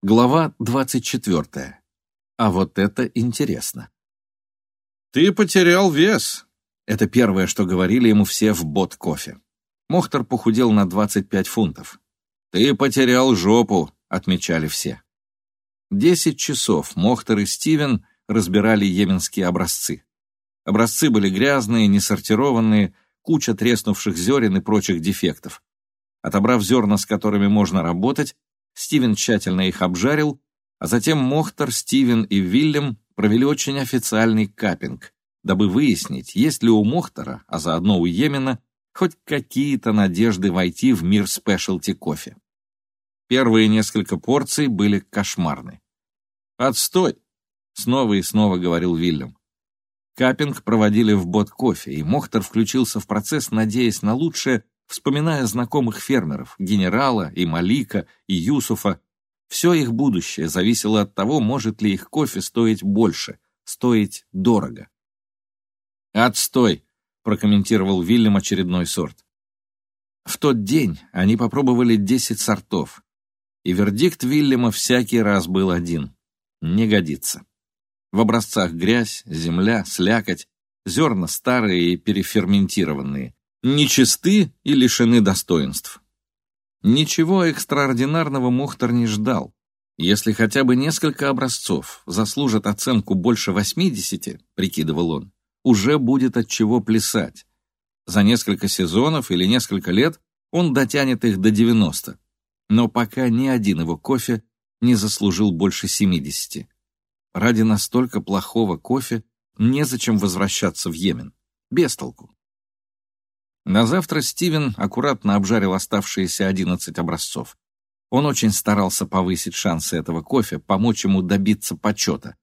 Глава 24. А вот это интересно. «Ты потерял вес!» Это первое, что говорили ему все в бот кофе. Мохтар похудел на 25 фунтов. «Ты потерял жопу!» — отмечали все. Десять часов Мохтар и Стивен разбирали йеменские образцы. Образцы были грязные, несортированные, куча треснувших зерен и прочих дефектов. Отобрав зерна, с которыми можно работать, Стивен тщательно их обжарил, а затем Мохтар, Стивен и Вильям провели очень официальный капинг, дабы выяснить, есть ли у Мохтара, а заодно у Йемена, хоть какие-то надежды войти в мир спешлти кофе. Первые несколько порций были кошмарны. «Отстой!» — снова и снова говорил Вильям. Капинг проводили в бот кофе, и Мохтар включился в процесс, надеясь на лучшее вспоминая знакомых фермеров, генерала и Малика, и Юсуфа. Все их будущее зависело от того, может ли их кофе стоить больше, стоить дорого. «Отстой!» — прокомментировал Вильям очередной сорт. В тот день они попробовали 10 сортов, и вердикт Вильяма всякий раз был один — не годится. В образцах грязь, земля, слякоть, зерна старые и переферментированные, нечисты и лишены достоинств. Ничего экстраординарного Мухтар не ждал. Если хотя бы несколько образцов заслужат оценку больше 80, прикидывал он, уже будет от чего плясать. За несколько сезонов или несколько лет он дотянет их до 90. Но пока ни один его кофе не заслужил больше 70. Ради настолько плохого кофе незачем возвращаться в Йемен. Без толку. На завтра Стивен аккуратно обжарил оставшиеся 11 образцов. Он очень старался повысить шансы этого кофе, помочь ему добиться почета.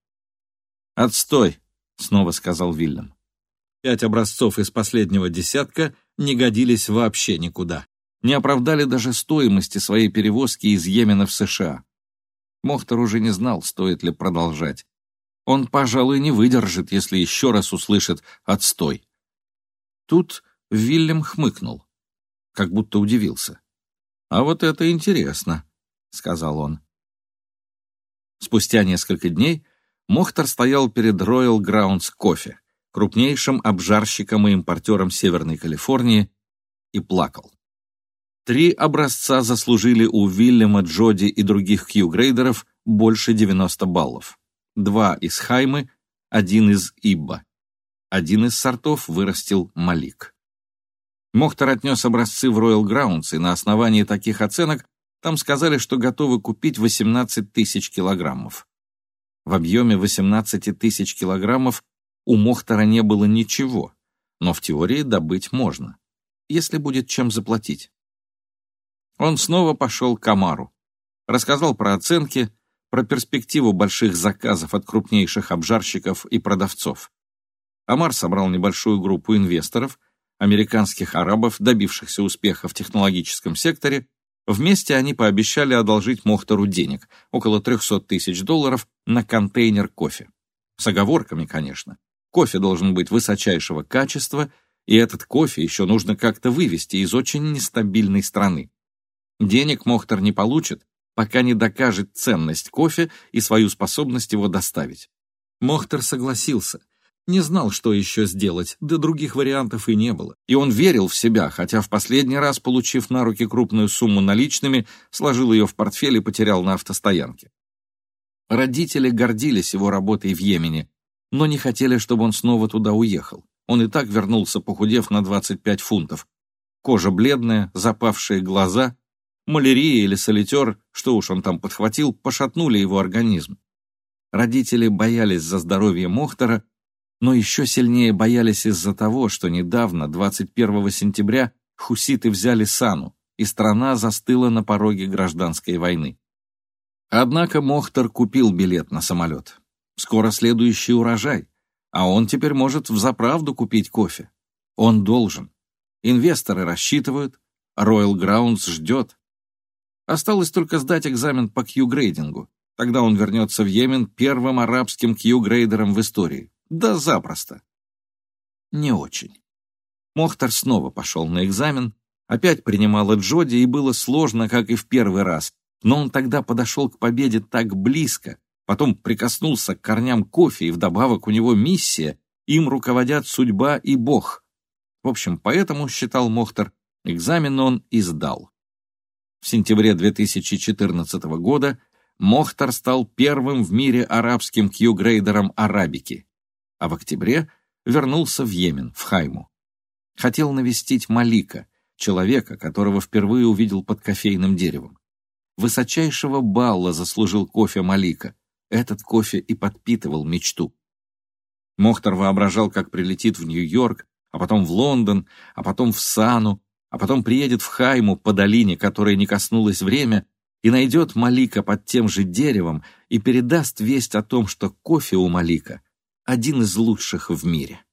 «Отстой!» — снова сказал Вильям. Пять образцов из последнего десятка не годились вообще никуда. Не оправдали даже стоимости своей перевозки из Йемена в США. Мохтар уже не знал, стоит ли продолжать. Он, пожалуй, не выдержит, если еще раз услышит «отстой». Тут Вильям хмыкнул, как будто удивился. «А вот это интересно», — сказал он. Спустя несколько дней Мохтар стоял перед Royal Grounds кофе, крупнейшим обжарщиком и импортером Северной Калифорнии, и плакал. Три образца заслужили у Вильяма, Джоди и других Q-грейдеров больше 90 баллов. Два из Хаймы, один из Ибба. Один из сортов вырастил Малик. Мохтар отнес образцы в Royal Grounds, и на основании таких оценок там сказали, что готовы купить 18 тысяч килограммов. В объеме 18 тысяч килограммов у Мохтара не было ничего, но в теории добыть можно, если будет чем заплатить. Он снова пошел к Амару, рассказал про оценки, про перспективу больших заказов от крупнейших обжарщиков и продавцов. Амар собрал небольшую группу инвесторов, американских арабов, добившихся успеха в технологическом секторе, вместе они пообещали одолжить Мохтору денег, около 300 тысяч долларов, на контейнер кофе. С оговорками, конечно. Кофе должен быть высочайшего качества, и этот кофе еще нужно как-то вывести из очень нестабильной страны. Денег Мохтар не получит, пока не докажет ценность кофе и свою способность его доставить. Мохтар согласился – не знал, что еще сделать, да других вариантов и не было. И он верил в себя, хотя в последний раз, получив на руки крупную сумму наличными, сложил ее в портфель и потерял на автостоянке. Родители гордились его работой в Йемене, но не хотели, чтобы он снова туда уехал. Он и так вернулся, похудев на 25 фунтов. Кожа бледная, запавшие глаза, малярия или солитер, что уж он там подхватил, пошатнули его организм. Родители боялись за здоровье Мохтара, но еще сильнее боялись из-за того, что недавно, 21 сентября, хуситы взяли Сану, и страна застыла на пороге гражданской войны. Однако Мохтар купил билет на самолет. Скоро следующий урожай, а он теперь может взаправду купить кофе. Он должен. Инвесторы рассчитывают, Royal Grounds ждет. Осталось только сдать экзамен по Q-грейдингу. Тогда он вернется в Йемен первым арабским Q-грейдером в истории. Да запросто. Не очень. Мохтар снова пошел на экзамен, опять принимала Джоди, и было сложно, как и в первый раз, Но он тогда подошел к победе так близко, потом прикоснулся к корням кофе, и вдобавок у него миссия, им руководят судьба и Бог. В общем, поэтому, считал Мохтер, экзамен он и сдал. В сентябре 2014 года Мохтар стал первым в мире арабским кьюгрейдером арабики, а в октябре вернулся в Йемен, в Хайму. Хотел навестить Малика, человека, которого впервые увидел под кофейным деревом. Высочайшего балла заслужил кофе Малика. Этот кофе и подпитывал мечту. Мохтар воображал, как прилетит в Нью-Йорк, а потом в Лондон, а потом в Сану, а потом приедет в Хайму по долине, которой не коснулось время, и найдет Малика под тем же деревом и передаст весть о том, что кофе у Малика один из лучших в мире.